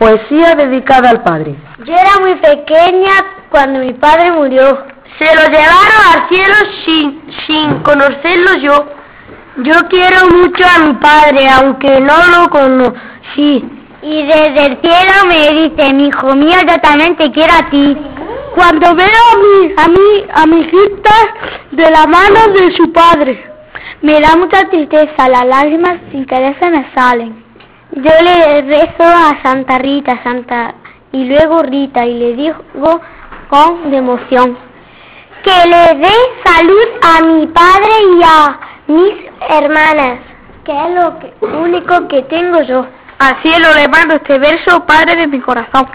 Poesía dedicada al padre. Yo era muy pequeña cuando mi padre murió. Se lo llevaron al cielo sin, sin conocerlo yo. Yo quiero mucho a mi padre, aunque no lo conocí. Y desde el cielo me dice, mi hijo mío, yo también te quiero a ti. Cuando veo a mi, a mi, a mi hijita de la mano de su padre, me da mucha tristeza, las lágrimas sin querer se me salen. Yo le rezo a Santa Rita, Santa, y luego Rita, y le digo con emoción que le dé salud a mi padre y a mis hermanas, que es lo que, único que tengo yo. Al cielo le mando este verso, Padre de mi corazón.